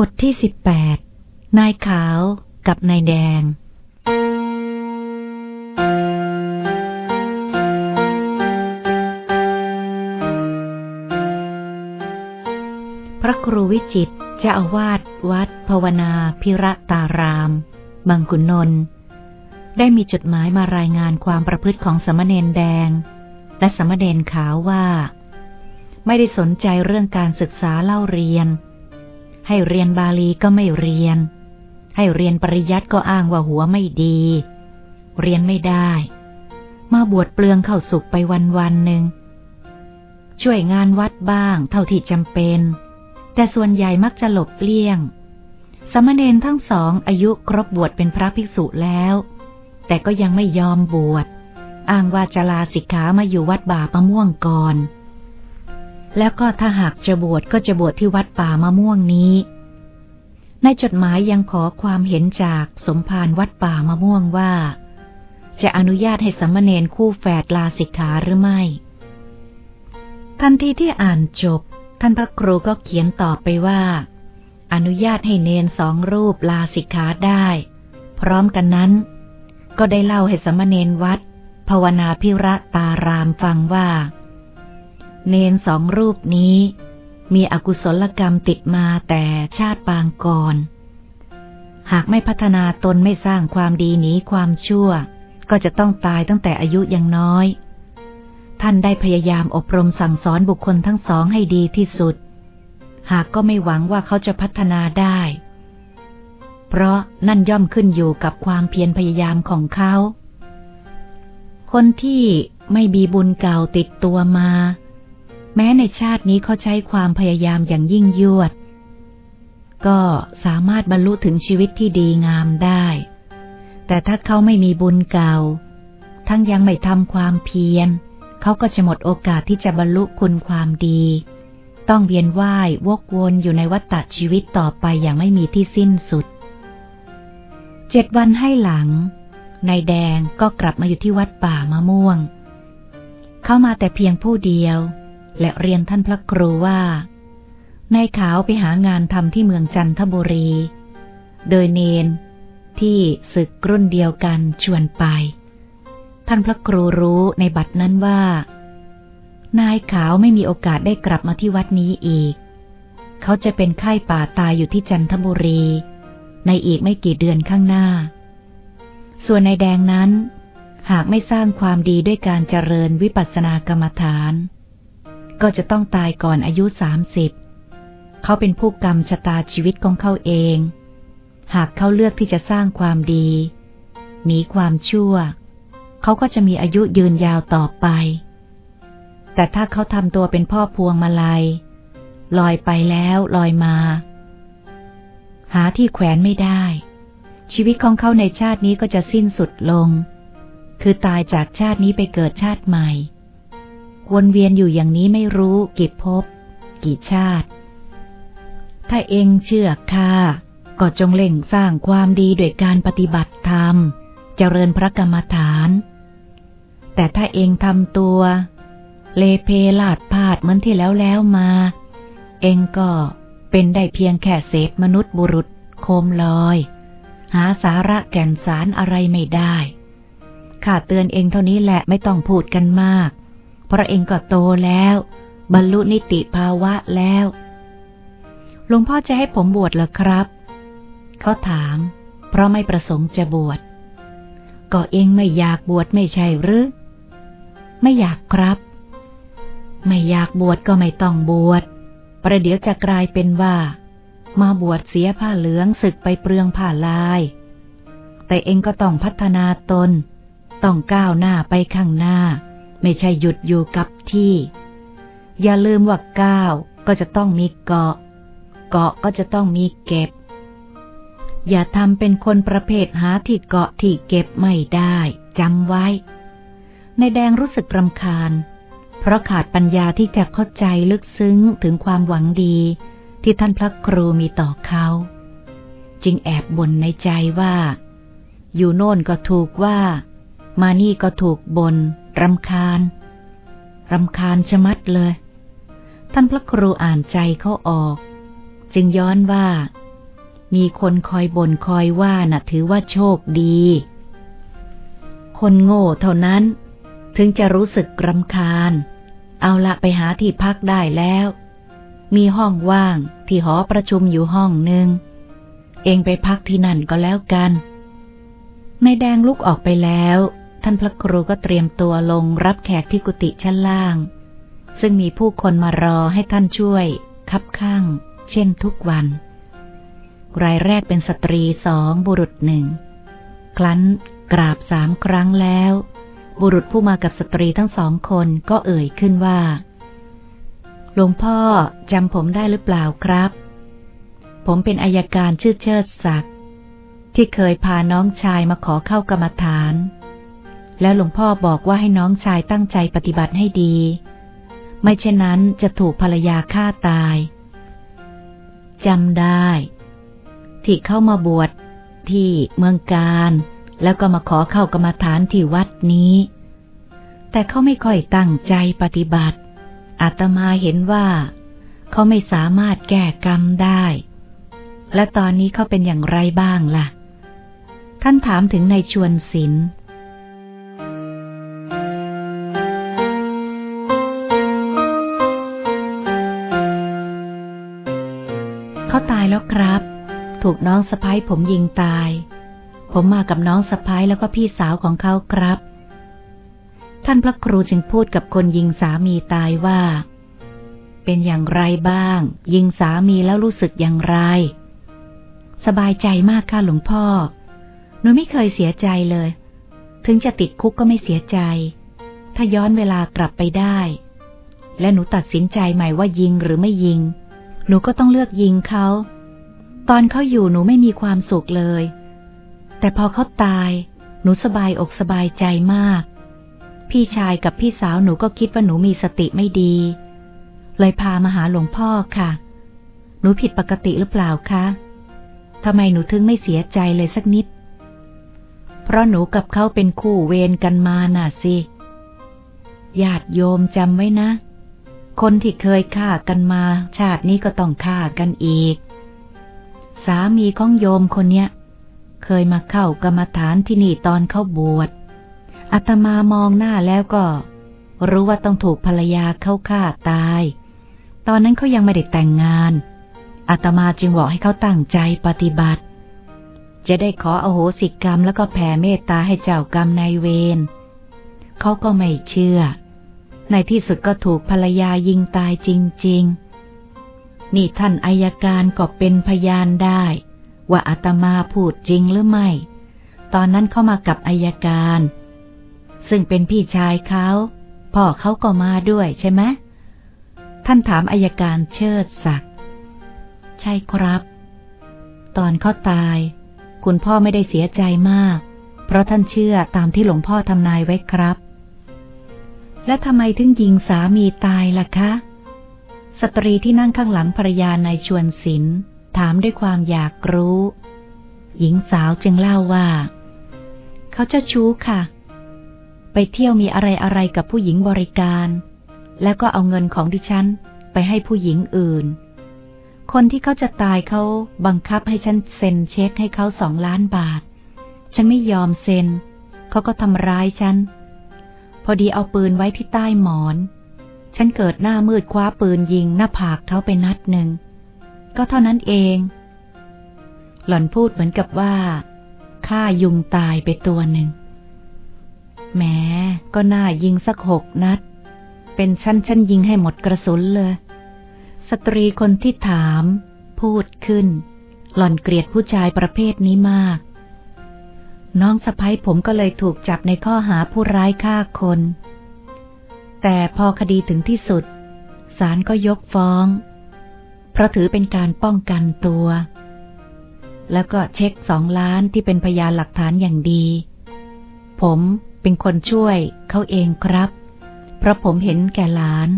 บทที่สิบแปด นายขาวกับนายแดง พระครูวิจิตเจ้าอาวาสวัด ภาวนาพิระตาราม บางขุนนนท์ได้มีจดหมายมารายงานความประพฤติของสมณเณรแดง และสมณเณรขาวว่า ไม่ได้สนใจเรื่องการศึกษาเล่าเรียน ให้เรียนบาลีก็ไม่เรียน ให้เรียนปริยัติก็อ้างว่าหัวไม่ดี เรียนไม่ได้ มาบวชเปลืองเข้าสุขไปวันวันหนึ่งช่วยงานวัดบ้าง เท่าที่จำเป็น แต่ส่วนใหญ่มักจะหลบเลี่ยง สมณเณรทั้งสองอายุครบบวชเป็นพระภิกษุแล้ว แต่ก็ยังไม่ยอมบวช อ้างว่าจะลาสิกขามาอยู่วัดบ่ามะม่วงก่อน แล้วก็ถ้าหากจะบวชก็จะบวชที่วัดป่ามะม่วงนี้ ในจดหมายยังขอความเห็นจากสมภารวัดป่ามะม่วงว่า จะอนุญาตให้สมณเณรคู่แฝดลาสิกขาหรือไม่ ทันทีที่อ่านจบ ท่านพระครูก็เขียนตอบไปว่า อนุญาตให้เนนสองรูปลาสิกขาได้ พร้อมกันนั้น ก็ได้เล่าให้สมณเณรวัด ภาวนาพิระตารามฟังว่า เนนสองรูปนี้ มีอกุศลกรรมติดมาแต่ชาติปางก่อน หากไม่พัฒนาตนไม่สร้างความดีหนีความชั่ว ก็จะต้องตายตั้งแต่อายุยังน้อย ท่านได้พยายามอบรมสั่งสอนบุคคลทั้งสองให้ดีที่สุด หากก็ไม่หวังว่าเขาจะพัฒนาได้ เพราะนั่นย่อมขึ้นอยู่กับความเพียรพยายามของเขา คนที่ไม่มีบุญเก่าติดตัวมา แม้ในชาตินี้เขาใช้ความพยายามอย่างยิ่งยวด ก็สามารถบรรลุถึงชีวิตที่ดีงามได้ แต่ถ้าเขาไม่มีบุญเก่า ทั้งยังไม่ทำความเพียร เขาก็จะหมดโอกาสที่จะบรรลุคุณความดี ต้องเวียนว่าย วกวนอยู่ในวัฏฏะชีวิตต่อไปอย่างไม่มีที่สิ้นสุด เจ็ดวันให้หลัง นายแดงก็กลับมาอยู่ที่วัดป่ามะม่วง เข้ามาแต่เพียงผู้เดียว และเรียนท่านพระครูว่านายขาวไปหางานทำที่เมืองจันทบุรี โดยเนนที่ศึกรุ่นเดียวกันชวนไป ท่านพระครูรู้ในบัดนั้นว่า นายขาวไม่มีโอกาสได้กลับมาที่วัดนี้อีก เขาจะเป็นไข้ป่าตายอยู่ที่จันทบุรี ในอีกไม่กี่เดือนข้างหน้า ส่วนนายแดงนั้น หากไม่สร้างความดีด้วยการเจริญวิปัสสนากรรมฐาน ก็จะต้องตายก่อนอายุสามสิบ เขาเป็นผู้กรรมชะตาชีวิตของเขาเอง หากเขาเลือกที่จะสร้างความดี หนีความชั่ว เขาก็จะมีอายุยืนยาวต่อไป แต่ถ้าเขาทำตัวเป็นพ่อพวงมาลัย ลอยไปแล้วลอยมา หาที่แขวนไม่ได้ ชีวิตของเขาในชาตินี้ก็จะสิ้นสุดลง คือตายจากชาตินี้ไปเกิดชาติใหม่ วนเวียนอยู่อย่างนี้ไม่รู้กี่ภพกี่ชาติ ถ้าเองเชื่อข้าก็จงเล่งสร้างความดีด้วยการปฏิบัติธรรม เจริญพระกรรมฐาน แต่ถ้าเองทำตัว เลเพลาดพาดเหมือนที่แล้วแล้วมา เองก็เป็นได้เพียงแค่เศษมนุษย์บุรุษโคมลอย หาสาระแก่นสารอะไรไม่ได้ข้าเตือนเองเท่านี้แหละไม่ต้องพูดกันมาก เพราะเองก็โตแล้ว บรรลุนิติภาวะแล้ว หลวงพ่อจะให้ผมบวชเหรอครับ เขาถาม เพราะไม่ประสงค์จะบวช ก็เองไม่อยากบวชไม่ใช่หรือ ไม่อยากครับ ไม่อยากบวชก็ไม่ต้องบวช ประเดี๋ยวจะกลายเป็นว่า มาบวชเสียผ้าเหลืองศึกไปเปลืองผ้าลาย แต่เองก็ต้องพัฒนาตน ต้องก้าวหน้าไปข้างหน้า ไม่ใช่หยุดอยู่กับที่ อย่าลืมว่าก้าวก็จะต้องมีเกาะ เกาะก็จะต้องมีเก็บ อย่าทำเป็นคนประเภทหาที่เกาะที่เก็บไม่ได้จำไว้ ในแดงรู้สึกรำคาญ เพราะขาดปัญญาที่จะเข้าใจลึกซึ้งถึงความหวังดีที่ท่านพระครูมีต่อเขาจึงแอบบ่นในใจว่า อยู่โน่นก็ถูกว่า มานี่ก็ถูกบน่น รำคาญ รำคาญชะมัดเลย ท่านพระครูอ่านใจเขาออก จึงย้อนว่า มีคนคอยบ่นคอยว่าน่ะถือว่าโชคดี คนโง่เท่านั้น ถึงจะรู้สึกรำคาญ เอาละไปหาที่พักได้แล้ว มีห้องว่างที่หอประชุมอยู่ห้องหนึ่ง เองไปพักที่นั่นก็แล้วกันนายแดงลุกออกไปแล้ว ท่านพระครูก็เตรียมตัวลงรับแขกที่กุฏิชั้นล่าง ซึ่งมีผู้คนมารอให้ท่านช่วย คับข้าง เช่นทุกวัน รายแรกเป็นสตรีสองบุรุษหนึ่ง ครั้นกราบสามครั้งแล้ว บุรุษผู้มากับสตรีทั้งสองคนก็เอ่ยขึ้นว่า หลวงพ่อจำผมได้หรือเปล่าครับ ผมเป็นอายการชื่อเชิดศักดิ์ที่เคยพาน้องชายมาขอเข้ากรรมฐาน แล้วหลวงพ่อบอกว่าให้น้องชายตั้งใจปฏิบัติให้ดี ไม่เช่นนั้นจะถูกภรรยาฆ่าตายจำได้ ที่เข้ามาบวชที่เมืองการ แล้วก็มาขอเข้ากรรมฐานที่วัดนี้ แต่เขาไม่ค่อยตั้งใจปฏิบัติอาตมาเห็นว่า เขาไม่สามารถแก้กรรมได้ และตอนนี้เขาเป็นอย่างไรบ้างล่ะ ท่านถามถึงในชวนศิลเถูกน้องสะพ้ายผมยิงตาย ผมมากับน้องสะพ้ายแล้วก็พี่สาวของเขาครับ ท่านพระครูจึงพูดกับคนยิงสามีตายว่า เป็นอย่างไรบ้าง ยิงสามีแล้วรู้สึกอย่างไร สบายใจมากค่ะหลวงพ่อ หนูไม่เคยเสียใจเลย ถึงจะติดคุกก็ไม่เสียใจ ถ้าย้อนเวลากลับไปได้ และหนูตัดสินใจใหม่ว่ายิงหรือไม่ยิง หนูก็ต้องเลือกยิงเขา ตอนเขาอยู่หนูไม่มีความสุขเลย แต่พอเขาตาย หนูสบายอกสบายใจมาก พี่ชายกับพี่สาวหนูก็คิดว่าหนูมีสติไม่ดี เลยพามาหาหลวงพ่อค่ะ หนูผิดปกติหรือเปล่าคะทำไมหนูถึงไม่เสียใจเลยสักนิด เพราะหนูกับเขาเป็นคู่เวรกันมาน่ะสิญาติโยมจำไว้นะ คนที่เคยฆ่ากันมา ชาตินี้ก็ต้องฆ่ากันอีก สามีของโยมคนเนี้ย เคยมาเข้ากรรมฐานที่นี่ตอนเข้าบวชอาตมามองหน้าแล้วก็ รู้ว่าต้องถูกภรรยาเข้าฆ่าตาย ตอนนั้นเขายังไม่ได้แต่งงานอาตมาจึงบอกให้เขาตั้งใจปฏิบัติ จะได้ขออโหสิกรรมแล้วก็แผ่เมตตาให้เจ้ากรรมนายเวรเขาก็ไม่เชื่อ ในที่สุดก็ถูกภรรยายิงตายจริง ๆ นี่ท่านอายการก็เป็นพยานได้ ว่าอาตมาพูดจริงหรือไม่ ตอนนั้นเข้ามากับอายการ ซึ่งเป็นพี่ชายเขาพ่อเขาก็มาด้วยใช่ไหมท่านถามอายการเชิดศักดิ์ใช่ครับ ตอนเขาตาย คุณพ่อไม่ได้เสียใจมาก เพราะท่านเชื่อตามที่หลวงพ่อทำนายไว้ครับ และทำไมถึงยิงสามีตายล่ะคะ สตรีที่นั่งข้างหลังภรรยานายชวนศิลถามด้วยความอยากรู้ หญิงสาวจึงเล่าว่า เขาเจะชู้ค่ะ ไปเที่ยวมีอะไรอะไรกับผู้หญิงบริการ แล้วก็เอาเงินของดิฉันไปให้ผู้หญิงอื่น คนที่เขาจะตายเขาบังคับให้ฉันเซ็นเช็คให้เขาสองล้านบาท ฉันไม่ยอมเซ็น เขาก็ทำร้ายฉัน พอดีเอาปืนไว้ที่ใต้หมอน ฉันเกิดหน้ามืดคว้าปืนยิงหน้าผากเขาไปนัดหนึ่ง ก็เท่านั้นเอง หล่อนพูดเหมือนกับว่าฆ่ายุงตายไปตัวหนึ่งแม้ก็น่ายิงสักหกนัด เป็นชั้นฉันยิงให้หมดกระสุนเลย สตรีคนที่ถาม พูดขึ้น หล่อนเกลียดผู้ชายประเภทนี้มาก น้องสะพ้ยผมก็เลยถูกจับในข้อหาผู้ร้ายฆ่าคน แต่พอคดีถึงที่สุดศาลก็ยกฟ้อง เพราะถือเป็นการป้องกันตัว แล้วก็เช็คสองล้านที่เป็นพยานหลักฐานอย่างดี ผมเป็นคนช่วยเขาเองครับ เพราะผมเห็นแก่หลาน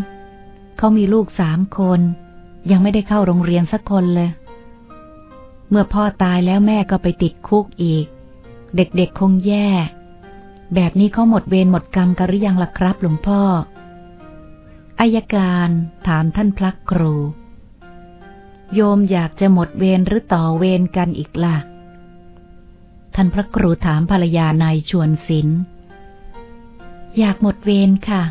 เขามีลูกสามคน ยังไม่ได้เข้าโรงเรียนสักคนเลย เมื่อพ่อตายแล้วแม่ก็ไปติดคุกอีก เด็กๆคงแย่ แบบนี้เขาหมดเวรหมดกรรมกันหรือยังล่ะครับหลวงพ่อ อายการถามท่านพระครู โยมอยากจะหมดเวรหรือต่อเวรกันอีกละ่ะ ท่านพระครูถามภรรยานายชวนศิลอยากหมดเวรค่ะ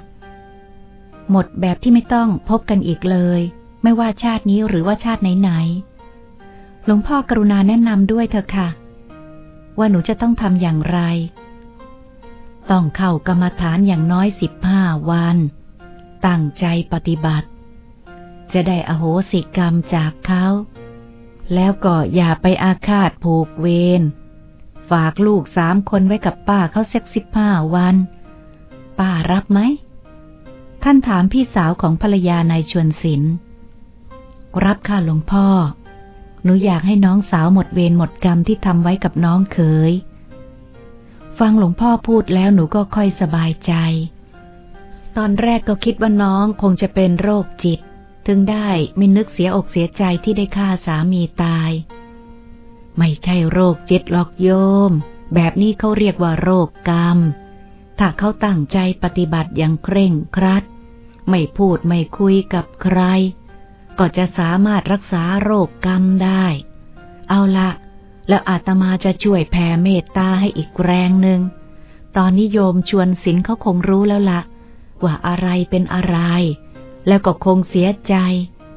หมดแบบที่ไม่ต้องพบกันอีกเลย ไม่ว่าชาตินี้หรือว่าชาติไหนๆหลวงพ่อกรุณาแนะนำด้วยเถอะค่ะ ว่าหนูจะต้องทำอย่างไร ต้องเข้ากรรมฐานอย่างน้อยสิบห้าวัน ตั้งใจปฏิบัติ จะได้อโหสิกรรมจากเขา แล้วก็อย่าไปอาฆาตผูกเวร ฝากลูกสามคนไว้กับป้าเขาเซ็กสิบห้าวัน ป้ารับไหม ท่านถามพี่สาวของภรรยานายชวนศิลรับค่ะหลวงพ่อ หนูอยากให้น้องสาวหมดเวรหมดกรรมที่ทำไว้กับน้องเคย ฟังหลวงพ่อพูดแล้วหนูก็ค่อยสบายใจ ตอนแรกก็คิดว่าน้องคงจะเป็นโรคจิต ถึงได้ไม่นึกเสียอกเสียใจที่ได้ฆ่าสามีตาย ไม่ใช่โรคจิตหรอกโยม แบบนี้เขาเรียกว่าโรคกรรม ถ้าเขาตั้งใจปฏิบัติอย่างเคร่งครัด ไม่พูดไม่คุยกับใคร ก็จะสามารถรักษาโรคกรรมได้ เอาละแล้วอาตมาจะช่วยแผ่เมตตาให้อีกแรงหนึ่ง ตอนนี้โยมชวนศิลเขาคงรู้แล้วละ ว่าอะไรเป็นอะไร แล้วก็คงเสียใจ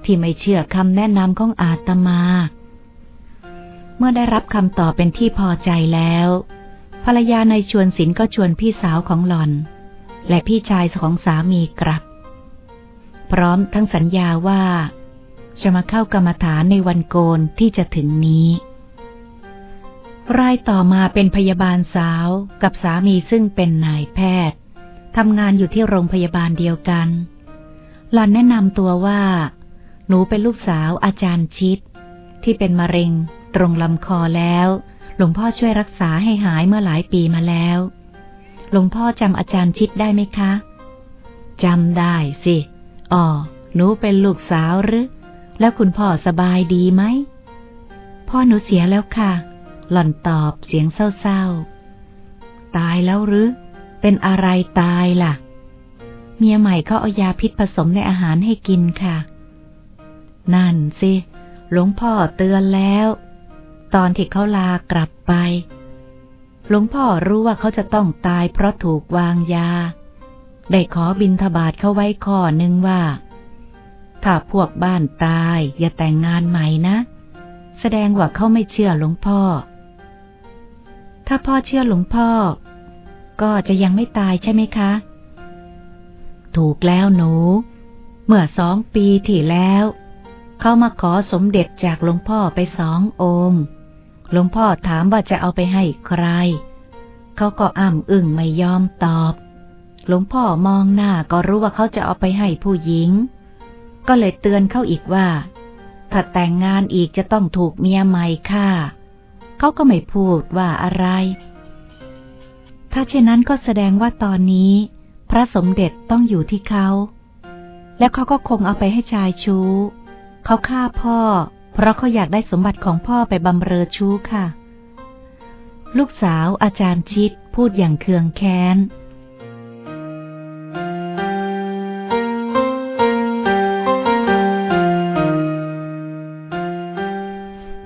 ที่ไม่เชื่อคำแนะนำของอาตมา เมื่อได้รับคำตอบเป็นที่พอใจแล้ว ภรรยาในชวนศิลก็ชวนพี่สาวของหลอน และพี่ชายของสามีกลับ พร้อมทั้งสัญญาว่า จะมาเข้ากรรมฐานในวันโกนที่จะถึงนี้รายต่อมาเป็นพยาบาลสาวกับสามีซึ่งเป็นนายแพทย์ ทำงานอยู่ที่โรงพยาบาลเดียวกัน หล่อนแนะนำตัวว่า หนูเป็นลูกสาวอาจารย์ชิด ที่เป็นมะเร็ง ตรงลำคอแล้ว หลวงพ่อช่วยรักษาให้หายเมื่อหลายปีมาแล้ว หลวงพ่อจำอาจารย์ชิดได้ไหมคะจำได้สิอ๋อหนูเป็นลูกสาวหรือ แล้วคุณพ่อสบายดีไหม พ่อหนูเสียแล้วค่ะ หล่อนตอบเสียงเศร้าๆ ตายแล้วหรือ เป็นอะไรตายล่ะ เมียใหม่เขาเอายาพิษผสมในอาหารให้กินค่ะ นั่นสิ หลวงพ่อเตือนแล้ว ตอนที่เขาลากลับไป หลวงพ่อรู้ว่าเขาจะต้องตายเพราะถูกวางยา ได้ขอบินทบาทเขาไว้ข้อนึงว่า ถ้าพวกบ้านตายอย่าแต่งงานใหม่นะ แสดงว่าเขาไม่เชื่อหลวงพ่อ ถ้าพ่อเชื่อหลวงพ่อ ก็จะยังไม่ตายใช่ไหมคะ ถูกแล้วหนู เมื่อสองปีที่แล้ว เขามาขอสมเด็จจากหลวงพ่อไปสององค์หลวงพ่อถามว่าจะเอาไปให้ใคร เขาก็อ้ำอึ้งไม่ยอมตอบ หลวงพ่อมองหน้าก็รู้ว่าเขาจะเอาไปให้ผู้หญิง ก็เลยเตือนเขาอีกว่า ถ้าแต่งงานอีกจะต้องถูกเมียใหม่ฆ่าเขาก็ไม่พูดว่าอะไร ถ้าเช่นนั้นก็แสดงว่าตอนนี้ พระสมเด็จต้องอยู่ที่เขา แล้วเขาก็คงเอาไปให้ชายชู้ เขาฆ่าพ่อ เพราะเขาอยากได้สมบัติของพ่อไปบำเรอชู้ค่ะ ลูกสาวอาจารย์ชิดพูดอย่างเคืองแค้น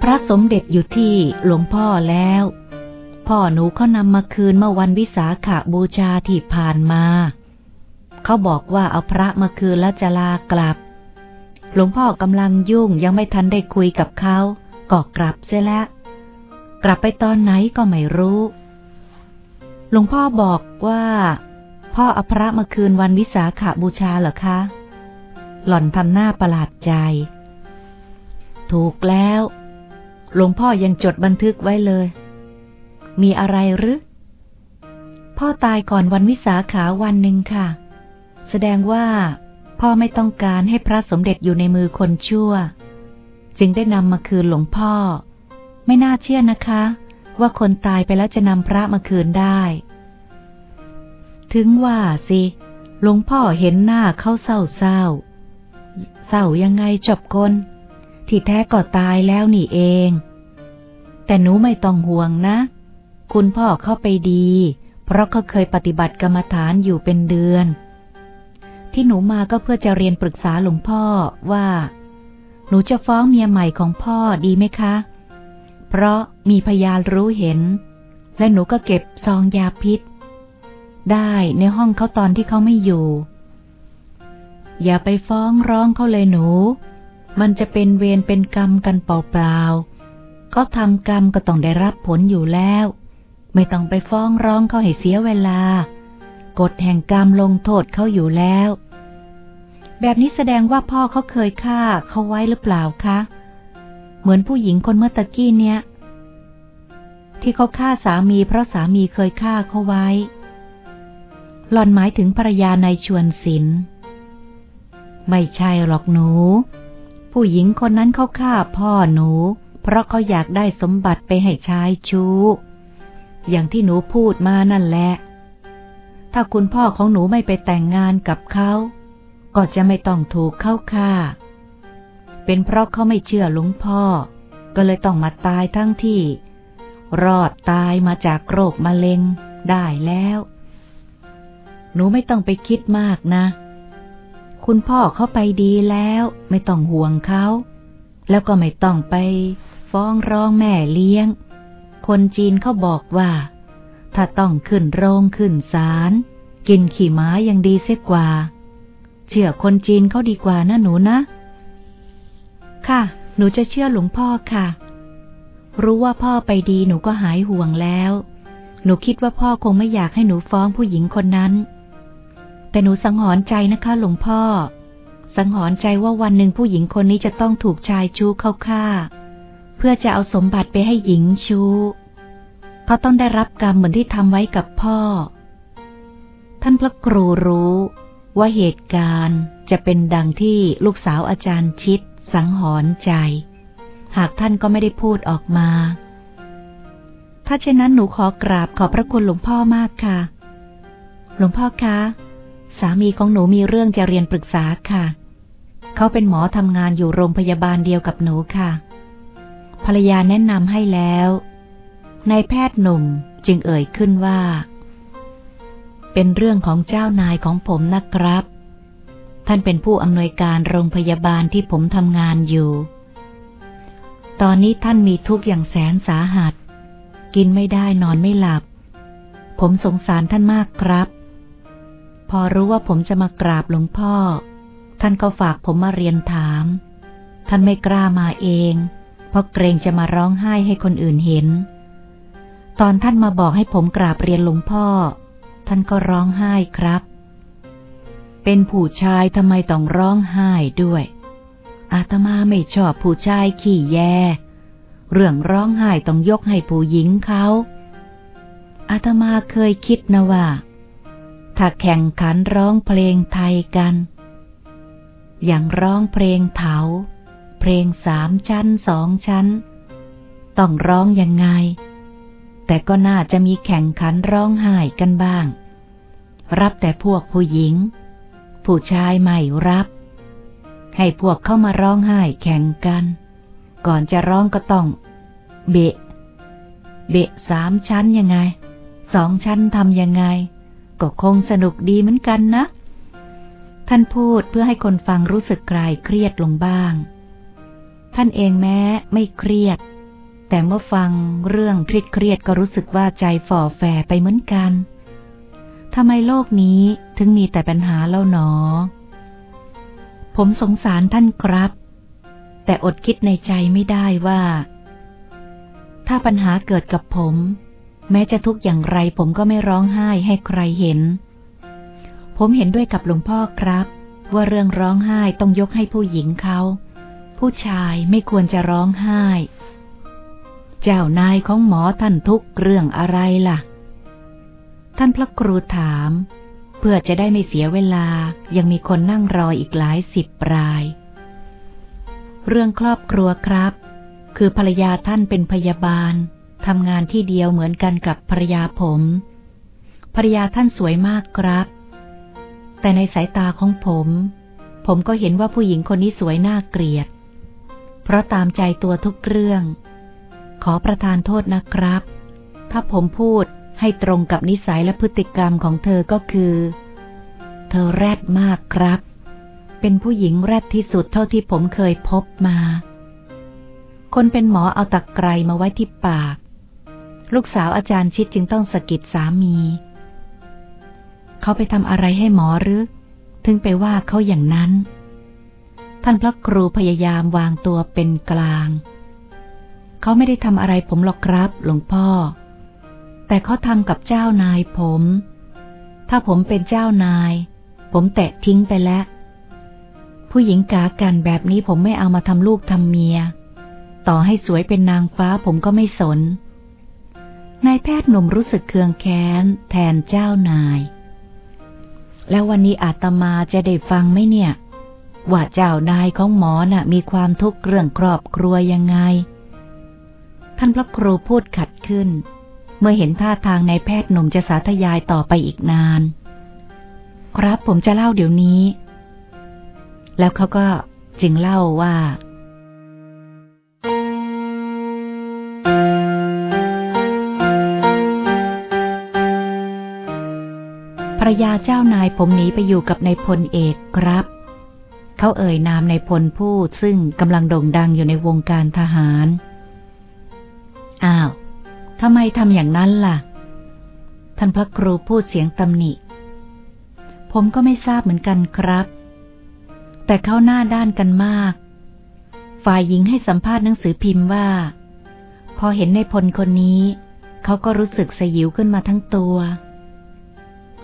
พระสมเด็จอยู่ที่หลวงพ่อแล้ว พ่อหนูเขานำมาคืนเมื่อวันวิสาขาบูชาที่ผ่านมา เขาบอกว่าเอาพระมาคืนแล้วจะลากลับ หลวงพ่อกำลังยุ่งยังไม่ทันได้คุยกับเขาก็กลับเสียแล้ว กลับไปตอนไหนก็ไม่รู้ หลวงพ่อบอกว่า พ่อเอาพระมาคืนวันวิสาขาบูชาเหรอคะ หล่อนทำหน้าประหลาดใจ ถูกแล้ว หลวงพ่อยังจดบันทึกไว้เลย มีอะไรหรือ พ่อตายก่อนวันวิสาขาวันหนึ่งค่ะ แสดงว่า พ่อไม่ต้องการให้พระสมเด็จอยู่ในมือคนชั่ว จึงได้นำมาคืนหลวงพ่อ ไม่น่าเชื่อนะคะ ว่าคนตายไปแล้วจะนำพระมาคืนได้ ถึงว่าสิหลวงพ่อเห็นหน้าเขาเศร้าเศร้าเศร้ายังไงจบกนที่แท้ก็ตายแล้วนี่เอง แต่หนูไม่ต้องห่วงนะ คุณพ่อเข้าไปดี เพราะเขาเคยปฏิบัติกรรมฐานอยู่เป็นเดือน ที่หนูมาก็เพื่อจะเรียนปรึกษาหลวงพ่อว่า หนูจะฟ้องเมียใหม่ของพ่อดีไหมคะ เพราะมีพยานรู้เห็น และหนูก็เก็บซองยาพิษ ได้ในห้องเขาตอนที่เขาไม่อยู่ อย่าไปฟ้องร้องเขาเลยหนู มันจะเป็นเวรเป็นกรรมกันเปล่าๆเขาทำกรรมก็ต้องได้รับผลอยู่แล้ว ไม่ต้องไปฟ้องร้องเขาให้เสียเวลา กฎแห่งกรรมลงโทษเขาอยู่แล้ว แบบนี้แสดงว่าพ่อเขาเคยฆ่าเขาไว้หรือเปล่าคะ เหมือนผู้หญิงคนเมื่อตะกี้เนี้ย ที่เขาฆ่าสามีเพราะสามีเคยฆ่าเขาไว้ หล่อนหมายถึงภรรยาในชวนศิลไม่ใช่หรอกหนู ผู้หญิงคนนั้นเขาฆ่าพ่อหนู เพราะเขาอยากได้สมบัติไปให้ชายชู้ อย่างที่หนูพูดมานั่นแหละ ถ้าคุณพ่อของหนูไม่ไปแต่งงานกับเขา ก็จะไม่ต้องถูกเข้าฆ่า เป็นเพราะเขาไม่เชื่อหลวงพ่อ ก็เลยต้องมาตายทั้งที่ รอดตายมาจากโรคมะเร็งได้แล้ว หนูไม่ต้องไปคิดมากนะ คุณพ่อเขาไปดีแล้ว ไม่ต้องห่วงเขา แล้วก็ไม่ต้องไป ฟ้องร้องแม่เลี้ยง คนจีนเขาบอกว่า ถ้าต้องขึ้นโรงขึ้นศาลกินขี่ม้ายังดีเสียกว่า เชื่อคนจีนเขาดีกว่านะหนูนะ ค่ะ หนูจะเชื่อหลวงพ่อค่ะ รู้ว่าพ่อไปดีหนูก็หายห่วงแล้ว หนูคิดว่าพ่อคงไม่อยากให้หนูฟ้องผู้หญิงคนนั้น แต่หนูสังหรณ์ใจนะคะ หลวงพ่อ สังหรณ์ใจว่าวันหนึ่งผู้หญิงคนนี้จะต้องถูกชายชู้เข้าฆ่า เพื่อจะเอาสมบัติไปให้หญิงชู้ เขาต้องได้รับกรรมเหมือนที่ทำไว้กับพ่อ ท่านพระครูรู้ว่าเหตุการณ์จะเป็นดังที่ลูกสาวอาจารย์ชิด สังหรณ์ใจ หากท่านก็ไม่ได้พูดออกมา ถ้าเช่นนั้นหนูขอกราบขอบพระคุณหลวงพ่อมากค่ะ หลวงพ่อคะ สามีของหนูมีเรื่องจะเรียนปรึกษาค่ะ เขาเป็นหมอทำงานอยู่โรงพยาบาลเดียวกับหนูค่ะ ภรรยาแนะนำให้แล้วนายแพทย์หนุ่มจึงเอ่ยขึ้นว่า เป็นเรื่องของเจ้านายของผมนะครับ ท่านเป็นผู้อำนวยการโรงพยาบาลที่ผมทำงานอยู่ ตอนนี้ท่านมีทุกข์อย่างแสนสาหัส กินไม่ได้นอนไม่หลับ ผมสงสารท่านมากครับ พอรู้ว่าผมจะมากราบหลวงพ่อ ท่านก็ฝากผมมาเรียนถาม ท่านไม่กล้ามาเอง เพราะเกรงจะมาร้องไห้ให้คนอื่นเห็น ตอนท่านมาบอกให้ผมกราบเรียนหลวงพ่อ ท่านก็ร้องไห้ครับ เป็นผู้ชายทำไมต้องร้องไห้ด้วย อาตมาไม่ชอบผู้ชายขี้แย เรื่องร้องไห้ต้องยกให้ผู้หญิงเขาอาตมาเคยคิดนะว่า ถ้าแข่งขันร้องเพลงไทยกัน อย่างร้องเพลงเถา เพลงสามชั้นสองชั้น ต้องร้องยังไง แต่ก็น่าจะมีแข่งขันร้องไห้กันบ้าง รับแต่พวกผู้หญิง ผู้ชายไม่รับ ให้พวกเข้ามาร้องไห้แข่งกัน ก่อนจะร้องก็ต้อง เบะ เบะสามชั้นยังไง สองชั้นทำยังไง ก็คงสนุกดีเหมือนกันนะท่านพูดเพื่อให้คนฟังรู้สึกคลายเครียดลงบ้าง ท่านเองแม้ไม่เครียด แต่เมื่อฟังเรื่องเครียดเครียดก็รู้สึกว่าใจฝ่อแฝไปเหมือนกันทำไมโลกนี้ถึงมีแต่ปัญหาเล่าหนอ ผมสงสารท่านครับ แต่อดคิดในใจไม่ได้ว่า ถ้าปัญหาเกิดกับผม แม้จะทุกข์อย่างไรผมก็ไม่ร้องไห้ให้ใครเห็น ผมเห็นด้วยกับหลวงพ่อครับ ว่าเรื่องร้องไห้ต้องยกให้ผู้หญิงเขา ผู้ชายไม่ควรจะร้องไห้ เจ้านายของหมอท่านทุกเรื่องอะไรล่ะ ท่านพระครูถาม เพื่อจะได้ไม่เสียเวลายังมีคนนั่งรออีกหลายสิบราย เรื่องครอบครัวครับ คือภรรยาท่านเป็นพยาบาลทำงานที่เดียวเหมือนกันกับภรรยาผมภรรยาท่านสวยมากครับ แต่ในสายตาของผม ผมก็เห็นว่าผู้หญิงคนนี้สวยน่าเกลียด เพราะตามใจตัวทุกเรื่อง ขอประทานโทษนะครับ ถ้าผมพูดให้ตรงกับนิสัยและพฤติกรรมของเธอก็คือ เธอแรดมากครับ เป็นผู้หญิงแรดที่สุดเท่าที่ผมเคยพบมา คนเป็นหมอเอาตะไครมาไว้ที่ปาก ลูกสาวอาจารย์ชิดจึงต้องสะกิดสามี เขาไปทำอะไรให้หมอหรือ ถึงไปว่าเขาอย่างนั้น ท่านพระครูพยายามวางตัวเป็นกลาง เขาไม่ได้ทำอะไรผมหรอกครับ หลวงพ่อ แต่เขาทำกับเจ้านายผม ถ้าผมเป็นเจ้านาย ผมแตะทิ้งไปแล้ว ผู้หญิงกากันแบบนี้ผมไม่เอามาทำลูกทำเมีย ต่อให้สวยเป็นนางฟ้าผมก็ไม่สน นายแพทย์หนุ่มรู้สึกเคืองแค้น แทนเจ้านาย แล้ววันนี้อาตมาจะได้ฟังไหมเนี่ย ว่าเจ้านายของหมอน่ะมีความทุกข์เรื่องครอบครัวยังไง ท่านพระครูพูดขัดขึ้น เมื่อเห็นท่าทางนายแพทย์หนุ่มจะสาธยายต่อไปอีกนาน ครับผมจะเล่าเดี๋ยวนี้ แล้วเขาก็จึงเล่าว่าภรรยาเจ้านายผมหนีไปอยู่กับนายพลเอกครับ เขาเอ่ยนามในพลพูดซึ่งกำลังโด่งดังอยู่ในวงการทหาร อ้าวทำไมทำอย่างนั้นล่ะ ท่านพระครูพูดเสียงตำหนิ ผมก็ไม่ทราบเหมือนกันครับ แต่เขาหน้าด้านกันมาก ฝ่ายหญิงให้สัมภาษณ์หนังสือพิมพ์ว่า พอเห็นในพลคนนี้ เขาก็รู้สึกสยิวขึ้นมาทั้งตัว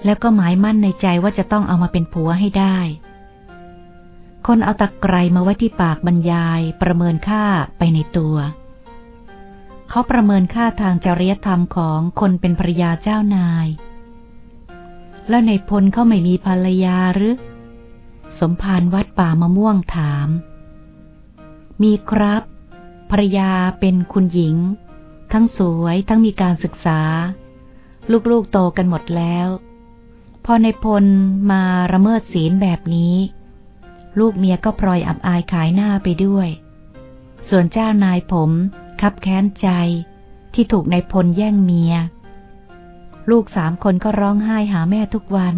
แล้วก็หมายมั่นในใจว่าจะต้องเอามาเป็นผัวให้ได้ คนเอาตะไคร่มาไว้ที่ปากบรรยายประเมินค่าไปในตัว เขาประเมินค่าทางจริยธรรมของคนเป็นภรยาเจ้านาย แล้วในพลเขาไม่มีภรรยาหรือ สมภารวัดป่ามะม่วงถาม มีครับ ภรรยาเป็นคุณหญิง ทั้งสวยทั้งมีการศึกษา ลูกๆโตกันหมดแล้ว พอในพลมาระเมิดศีลแบบนี้ ลูกเมียก็พลอยอับอายขายหน้าไปด้วย ส่วนเจ้านายผมคับแค้นใจ ที่ถูกในพลแย่งเมีย ลูกสามคนก็ร้องไห้หาแม่ทุกวัน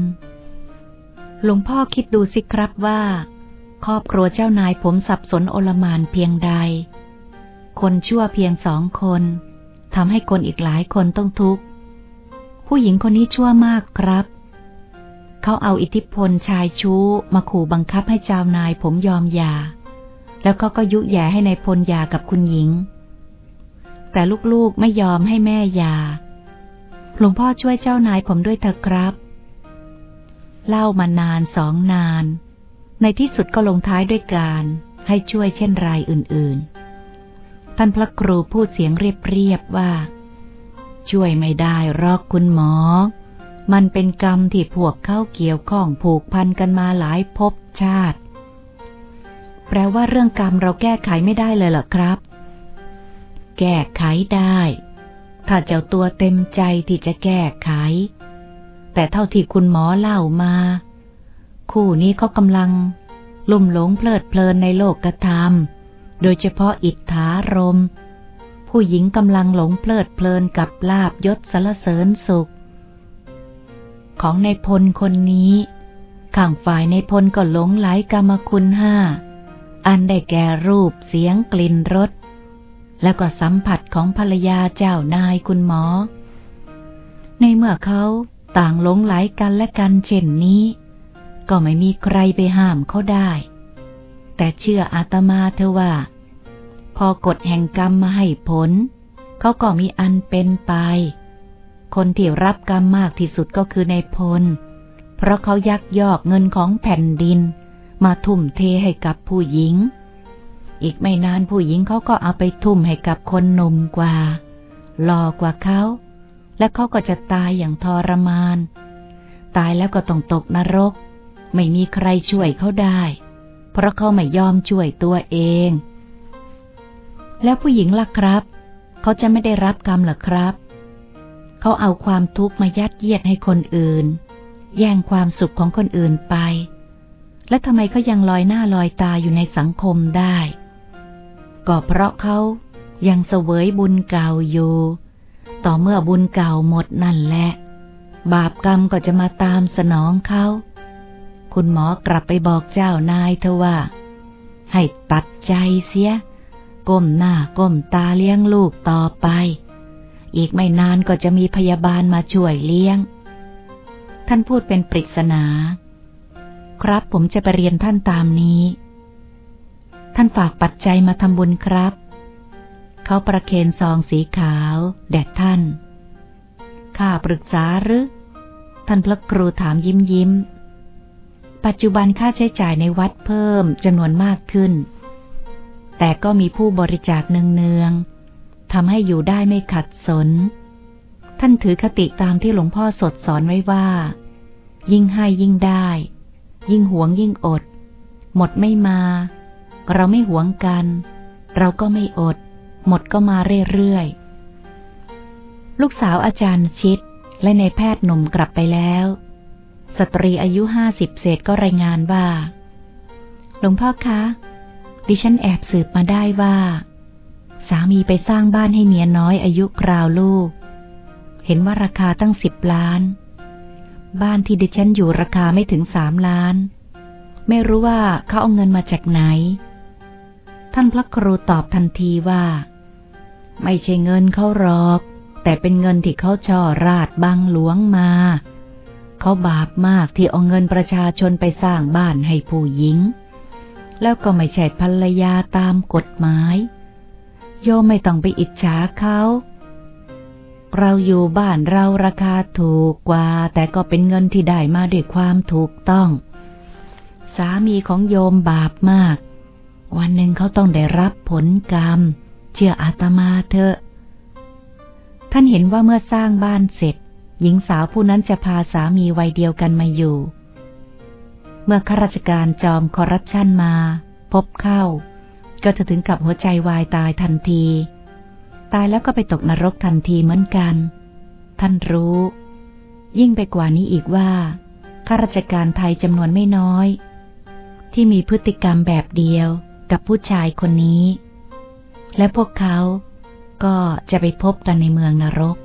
หลวงพ่อคิดดูสิครับว่า ครอบครัวเจ้านายผมสับสนโอลมานเพียงใด คนชั่วเพียงสองคนทำให้คนอีกหลายคนต้องทุกข์ ผู้หญิงคนนี้ชั่วมากครับ เขาเอาอิทธิพลชายชู้มาขู่บังคับให้เจ้านายผมยอมหย่า แล้วก็ก็ยุแย่ให้ในายพลหย่ากับคุณหญิง แต่ลูกๆไม่ยอมให้แม่หย่า หลวงพ่อช่วยเจ้านายผมด้วยเถอะครับ เล่ามานานสองนาน ในที่สุดก็ลงท้ายด้วยการให้ช่วยเช่นรายอื่นๆ ท่านพระครูพูดเสียงเรียบๆว่า ช่วยไม่ได้รอกคุณหมอ มันเป็นกรรมที่พวกเข้าเกี่ยวข้องผูกพันกันมาหลายภพชาติ แปลว่าเรื่องกรรมเราแก้ไขไม่ได้เลยเหรอครับ แก้ไขได้ ถ้าเจ้าตัวเต็มใจที่จะแก้ไข แต่เท่าที่คุณหมอเล่ามา คู่นี้เขากำลัง ลุ่มหลงเพลิดเพลินในโลกกระทำโดยเฉพาะอิทธารม ผู้หญิงกำลังหลงเพลิดเพลินกับลาบยศสารเสริญสุข ของในพลคนนี้ข้างฝ่ายในพลก็หลงไหลกรรมคุณห้า อันได้แก่รูปเสียงกลิ่นรส แล้วก็สัมผัสของภรรยาเจ้านายคุณหมอ ในเมื่อเขาต่างหลงไหลกันและกันเช่นนี้ ก็ไม่มีใครไปห้ามเขาได้ แต่เชื่ออาตมาเธอว่า พอกฎแห่งกรรมมาให้ผล เขาก็มีอันเป็นไป คนที่รับกรรมมากที่สุดก็คือในพล เพราะเขายักยอกเงินของแผ่นดิน มาทุ่มเทให้กับผู้หญิง อีกไม่นานผู้หญิงเขาก็เอาไปทุ่มให้กับคนหนุ่มกว่าหล่อกว่าเขา และเขาก็จะตายอย่างทรมาน ตายแล้วก็ต้องตกนรก ไม่มีใครช่วยเขาได้ เพราะเขาไม่ยอมช่วยตัวเอง แล้วผู้หญิงล่ะครับ เขาจะไม่ได้รับกรรมหรอครับ เขาเอาความทุกข์มายัดเยียดให้คนอื่น แย่งความสุขของคนอื่นไป และทำไมเขายังลอยหน้าลอยตาอยู่ในสังคมได้ ก็เพราะเขายังเสวยบุญเก่าอยู่ ต่อเมื่อบุญเก่าหมดนั่นแหละ บาปกรรมก็จะมาตามสนองเขา คุณหมอกลับไปบอกเจ้านายเธอว่า ให้ตัดใจเสีย ก้มหน้าก้มตาเลี้ยงลูกต่อไป อีกไม่นานก็จะมีพยาบาลมาช่วยเลี้ยง ท่านพูดเป็นปริศนา ครับผมจะไปเรียนท่านตามนี้ ท่านฝากปัจจัยมาทำบุญครับ เขาประเคนซองสีขาว แดดท่าน ข้าปรึกษาหรือ ท่านพระครูถามยิ้มยิ้ม ปัจจุบันค่าใช้จ่ายในวัดเพิ่มจำนวนมากขึ้น แต่ก็มีผู้บริจาคเนืองๆ ทำให้อยู่ได้ไม่ขัดสน ท่านถือคติตามที่หลวงพ่อสดสอนไว้ว่า ยิ่งให้ยิ่งได้ ยิ่งหวงยิ่งอด หมดไม่มา เราไม่หวงกัน เราก็ไม่อด หมดก็มาเรื่อยๆ ลูกสาวอาจารย์ชิดและในแพทย์หนุ่มกลับไปแล้ว สตรีอายุห้าสิบเศษก็รายงานว่า หลวงพ่อคะ ดิฉันแอบสืบมาได้ว่า สามีไปสร้างบ้านให้เมียน้อยอายุคราวลูก เห็นว่าราคาตั้งสิบล้าน บ้านที่ดิฉันอยู่ราคาไม่ถึงสามล้าน ไม่รู้ว่าเขาเอาเงินมาจากไหน ท่านพระครูตอบทันทีว่า ไม่ใช่เงินเขาหรอก แต่เป็นเงินที่เขาช่อราดบังหลวงมาเขาบาปมากที่เอาเงินประชาชนไปสร้างบ้านให้ผู้หญิง แล้วก็ไม่ใช่ภรรยาตามกฎหมาย โยมไม่ต้องไปอิจฉาเขา เราอยู่บ้านเราราคาถูกกว่า แต่ก็เป็นเงินที่ได้มาด้วยความถูกต้อง สามีของโยมบาปมาก วันหนึ่งเขาต้องได้รับผลกรรม เชื่ออาตมาเถอะ ท่านเห็นว่าเมื่อสร้างบ้านเสร็จ หญิงสาวผู้นั้นจะพาสามีวัยเดียวกันมาอยู่ เมื่อข้าราชการจอมคอร์รัปชันมา พบเข้า ก็จะถึงกับหัวใจวายตายทันที ตายแล้วก็ไปตกนรกทันทีเหมือนกัน ท่านรู้ ยิ่งไปกว่านี้อีกว่าข้าราชการไทยจำนวนไม่น้อย ที่มีพฤติกรรมแบบเดียวกับผู้ชายคนนี้ และพวกเขาก็จะไปพบกันในเมืองนรก